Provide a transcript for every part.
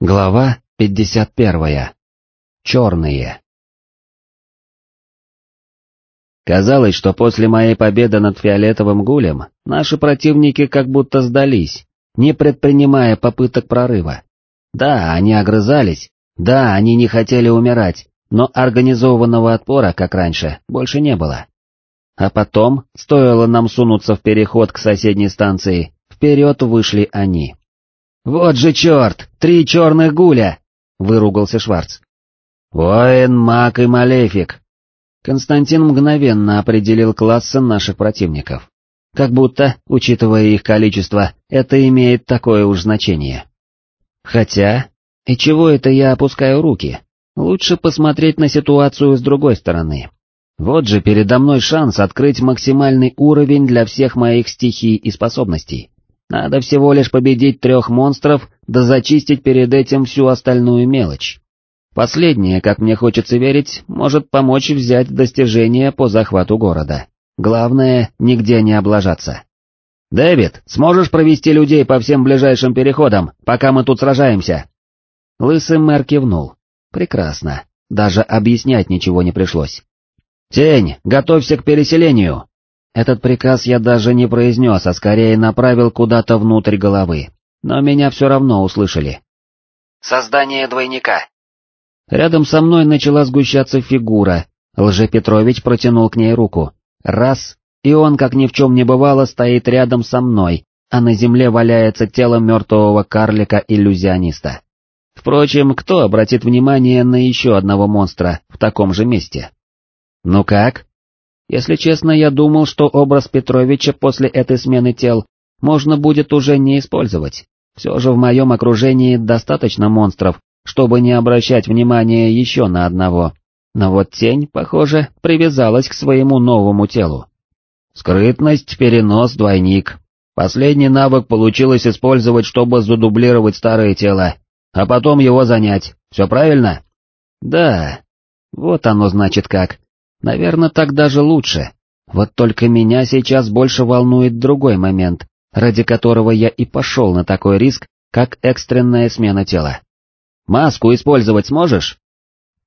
Глава 51. Черные. Казалось, что после моей победы над фиолетовым гулем наши противники как будто сдались, не предпринимая попыток прорыва. Да, они огрызались, да, они не хотели умирать, но организованного отпора, как раньше, больше не было. А потом, стоило нам сунуться в переход к соседней станции, вперед вышли они. «Вот же черт! Три черных гуля!» — выругался Шварц. «Воин, маг и малефик!» Константин мгновенно определил классы наших противников. Как будто, учитывая их количество, это имеет такое уж значение. Хотя, и чего это я опускаю руки? Лучше посмотреть на ситуацию с другой стороны. Вот же передо мной шанс открыть максимальный уровень для всех моих стихий и способностей. Надо всего лишь победить трех монстров, да зачистить перед этим всю остальную мелочь. Последнее, как мне хочется верить, может помочь взять достижения по захвату города. Главное, нигде не облажаться. «Дэвид, сможешь провести людей по всем ближайшим переходам, пока мы тут сражаемся?» Лысый мэр кивнул. «Прекрасно. Даже объяснять ничего не пришлось. «Тень, готовься к переселению!» Этот приказ я даже не произнес, а скорее направил куда-то внутрь головы, но меня все равно услышали. «Создание двойника». Рядом со мной начала сгущаться фигура, Лжепетрович протянул к ней руку. Раз, и он, как ни в чем не бывало, стоит рядом со мной, а на земле валяется тело мертвого карлика-иллюзиониста. Впрочем, кто обратит внимание на еще одного монстра в таком же месте? «Ну как?» Если честно, я думал, что образ Петровича после этой смены тел можно будет уже не использовать. Все же в моем окружении достаточно монстров, чтобы не обращать внимания еще на одного. Но вот тень, похоже, привязалась к своему новому телу. Скрытность, перенос, двойник. Последний навык получилось использовать, чтобы задублировать старое тело, а потом его занять. Все правильно? Да. Вот оно значит как. Наверное, так даже лучше. Вот только меня сейчас больше волнует другой момент, ради которого я и пошел на такой риск, как экстренная смена тела. «Маску использовать сможешь?»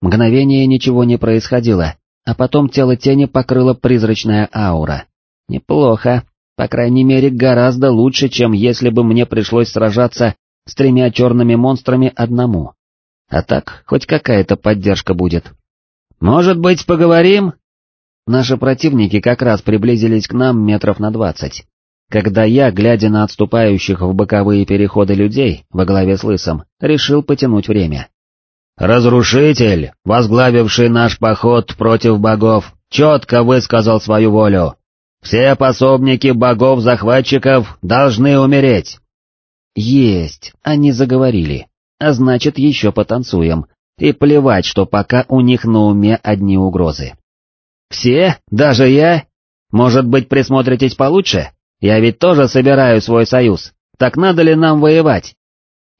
Мгновение ничего не происходило, а потом тело тени покрыла призрачная аура. Неплохо, по крайней мере гораздо лучше, чем если бы мне пришлось сражаться с тремя черными монстрами одному. А так, хоть какая-то поддержка будет. «Может быть, поговорим?» Наши противники как раз приблизились к нам метров на двадцать. Когда я, глядя на отступающих в боковые переходы людей во главе с Лысом, решил потянуть время. «Разрушитель, возглавивший наш поход против богов, четко высказал свою волю. Все пособники богов-захватчиков должны умереть». «Есть, они заговорили, а значит еще потанцуем, и плевать, что пока у них на уме одни угрозы. «Все? Даже я? Может быть, присмотритесь получше? Я ведь тоже собираю свой союз, так надо ли нам воевать?»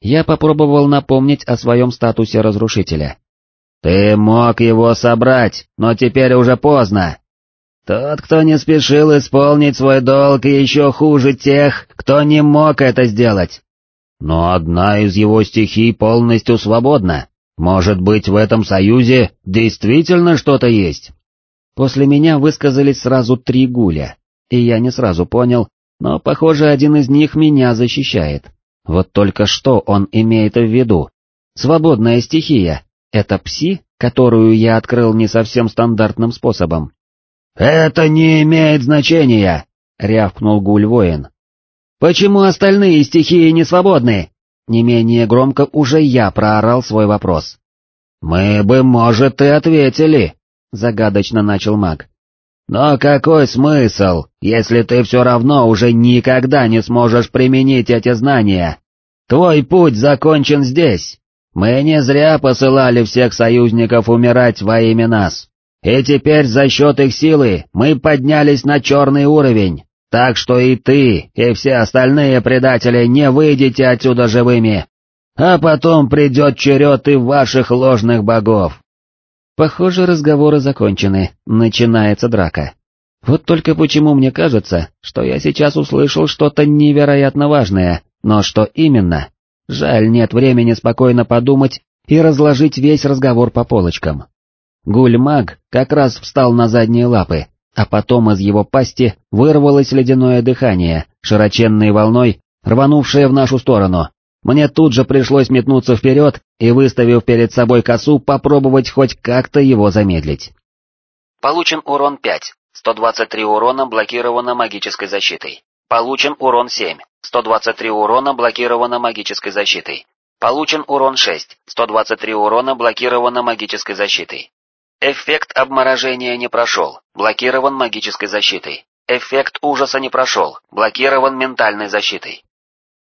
Я попробовал напомнить о своем статусе разрушителя. «Ты мог его собрать, но теперь уже поздно. Тот, кто не спешил исполнить свой долг, еще хуже тех, кто не мог это сделать. Но одна из его стихий полностью свободна. Может быть, в этом союзе действительно что-то есть? После меня высказались сразу три гуля, и я не сразу понял, но, похоже, один из них меня защищает. Вот только что он имеет в виду? Свободная стихия — это пси, которую я открыл не совсем стандартным способом. «Это не имеет значения!» — рявкнул гуль-воин. «Почему остальные стихии не свободны?» Не менее громко уже я проорал свой вопрос. «Мы бы, может, и ответили», — загадочно начал маг. «Но какой смысл, если ты все равно уже никогда не сможешь применить эти знания? Твой путь закончен здесь. Мы не зря посылали всех союзников умирать во имя нас. И теперь за счет их силы мы поднялись на черный уровень. Так что и ты, и все остальные предатели не выйдете отсюда живыми. А потом придет черед и ваших ложных богов. Похоже, разговоры закончены, начинается драка. Вот только почему мне кажется, что я сейчас услышал что-то невероятно важное, но что именно? Жаль, нет времени спокойно подумать и разложить весь разговор по полочкам. Гуль-маг как раз встал на задние лапы, а потом из его пасти вырвалось ледяное дыхание, широченной волной, рванувшее в нашу сторону. Мне тут же пришлось метнуться вперед и, выставив перед собой косу, попробовать хоть как-то его замедлить. Получен урон 5, 123 урона блокировано магической защитой. Получен урон 7, 123 урона блокировано магической защитой. Получен урон 6, 123 урона блокировано магической защитой. Эффект обморожения не прошел, блокирован магической защитой. Эффект ужаса не прошел, блокирован ментальной защитой.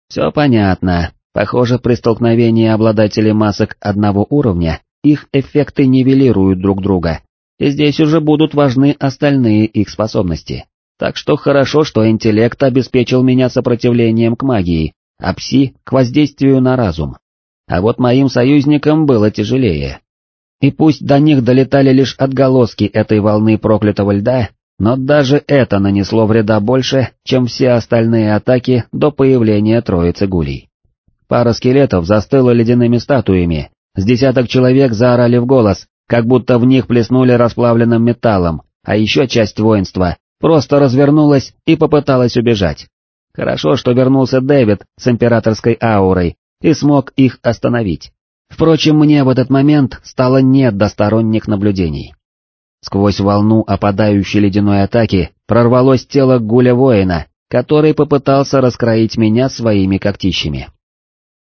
Все понятно. Похоже, при столкновении обладателей масок одного уровня, их эффекты нивелируют друг друга, и здесь уже будут важны остальные их способности. Так что хорошо, что интеллект обеспечил меня сопротивлением к магии, а пси — к воздействию на разум. А вот моим союзникам было тяжелее. И пусть до них долетали лишь отголоски этой волны проклятого льда, но даже это нанесло вреда больше, чем все остальные атаки до появления троицы гулей. Пара скелетов застыла ледяными статуями, с десяток человек заорали в голос, как будто в них плеснули расплавленным металлом, а еще часть воинства просто развернулась и попыталась убежать. Хорошо, что вернулся Дэвид с императорской аурой и смог их остановить. Впрочем, мне в этот момент стало нет до сторонних наблюдений. Сквозь волну опадающей ледяной атаки прорвалось тело гуля-воина, который попытался раскроить меня своими когтищами.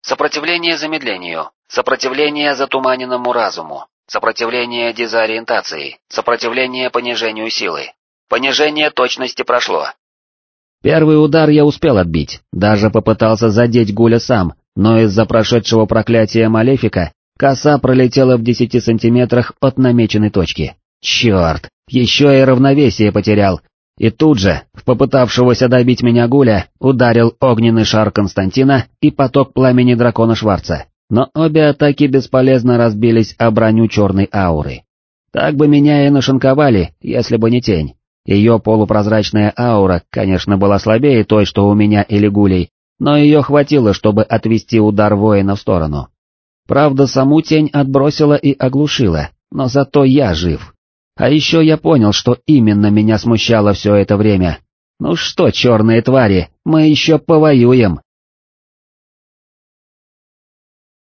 Сопротивление замедлению, сопротивление затуманенному разуму, сопротивление дезориентации, сопротивление понижению силы. Понижение точности прошло. Первый удар я успел отбить, даже попытался задеть Гуля сам, но из-за прошедшего проклятия Малефика коса пролетела в десяти сантиметрах от намеченной точки. Черт, еще и равновесие потерял. И тут же, в попытавшегося добить меня Гуля, ударил огненный шар Константина и поток пламени дракона Шварца. Но обе атаки бесполезно разбились о броню черной ауры. Так бы меня и нашинковали, если бы не тень. Ее полупрозрачная аура, конечно, была слабее той, что у меня или Гулей, но ее хватило, чтобы отвести удар воина в сторону. Правда, саму тень отбросила и оглушила, но зато я жив. А еще я понял, что именно меня смущало все это время. Ну что, черные твари, мы еще повоюем.